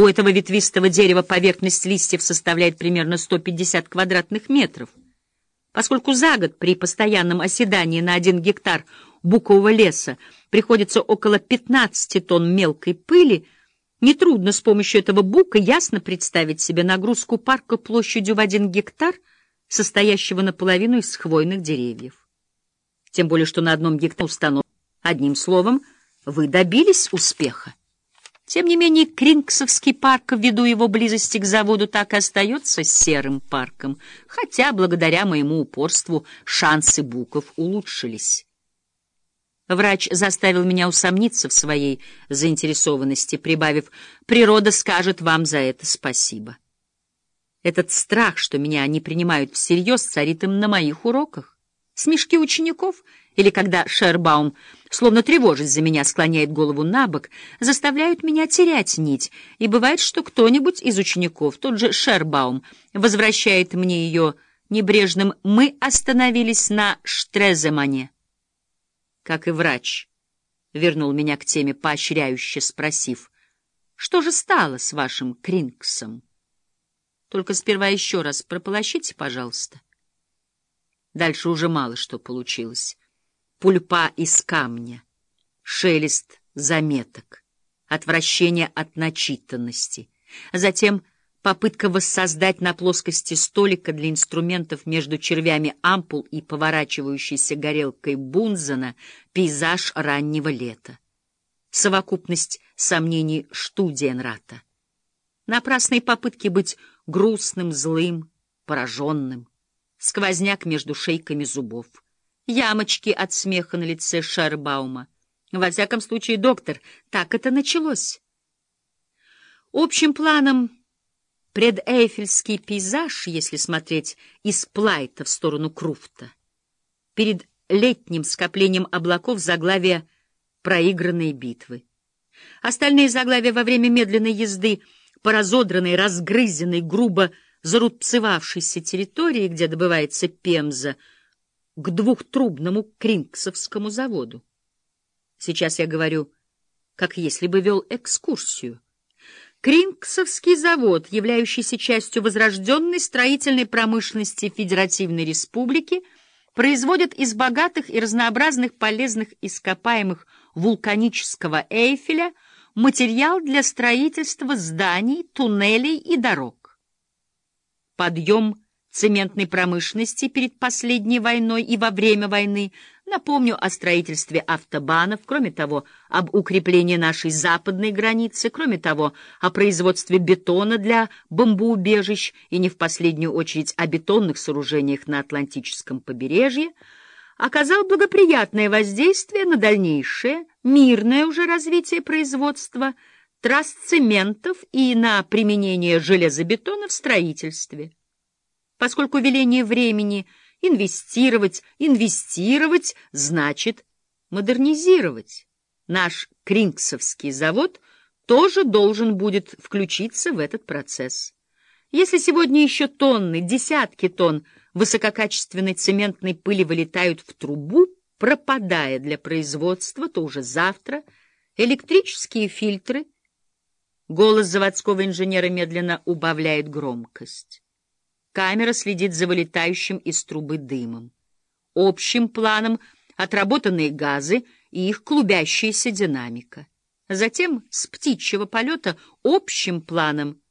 У этого ветвистого дерева поверхность листьев составляет примерно 150 квадратных метров. Поскольку за год при постоянном оседании на один гектар букового леса приходится около 15 тонн мелкой пыли, нетрудно с помощью этого бука ясно представить себе нагрузку парка площадью в один гектар, состоящего наполовину из хвойных деревьев. Тем более, что на одном гектаре установлено. Одним словом, вы добились успеха. Тем не менее, Крингсовский парк, ввиду его близости к заводу, так и остается серым парком, хотя, благодаря моему упорству, шансы буков улучшились. Врач заставил меня усомниться в своей заинтересованности, прибавив «природа скажет вам за это спасибо». Этот страх, что меня не принимают всерьез, царит им на моих уроках. Смешки учеников или когда Шербаум, словно тревожась за меня, склоняет голову на бок, заставляют меня терять нить, и бывает, что кто-нибудь из учеников, тот же Шербаум, возвращает мне ее небрежным «мы остановились на Штреземане». Как и врач, вернул меня к теме поощряюще, спросив, «Что же стало с вашим Крингсом?» Только сперва еще раз прополощите, пожалуйста. Дальше уже мало что получилось. Пульпа из камня, шелест заметок, отвращение от начитанности. Затем попытка воссоздать на плоскости столика для инструментов между червями ампул и поворачивающейся горелкой Бунзена пейзаж раннего лета. Совокупность сомнений Штудиенрата. Напрасные попытки быть грустным, злым, пораженным сквозняк между шейками зубов, ямочки от смеха на лице Шарбаума. Во всяком случае, доктор, так это началось. Общим планом предэйфельский пейзаж, если смотреть из Плайта в сторону Круфта. Перед летним скоплением облаков заглавия «Проигранные битвы». Остальные заглавия во время медленной езды по разодранной, разгрызенной, грубо зарубцевавшейся территории, где добывается пемза, к двухтрубному Крингсовскому заводу. Сейчас я говорю, как если бы вел экскурсию. Крингсовский завод, являющийся частью возрожденной строительной промышленности Федеративной Республики, производит из богатых и разнообразных полезных ископаемых вулканического Эйфеля материал для строительства зданий, туннелей и дорог подъем цементной промышленности перед последней войной и во время войны, напомню о строительстве автобанов, кроме того, об укреплении нашей западной границы, кроме того, о производстве бетона для бомбоубежищ и не в последнюю очередь о бетонных сооружениях на Атлантическом побережье, оказал благоприятное воздействие на дальнейшее, мирное уже развитие производства – трасс цементов и на применение железобетона в строительстве. Поскольку веление времени инвестировать, инвестировать значит модернизировать. Наш Крингсовский завод тоже должен будет включиться в этот процесс. Если сегодня еще тонны, десятки тонн высококачественной цементной пыли вылетают в трубу, пропадая для производства, то уже завтра электрические фильтры — Голос заводского инженера медленно убавляет громкость. Камера следит за вылетающим из трубы дымом. Общим планом отработанные газы и их клубящаяся динамика. Затем с птичьего полета общим планом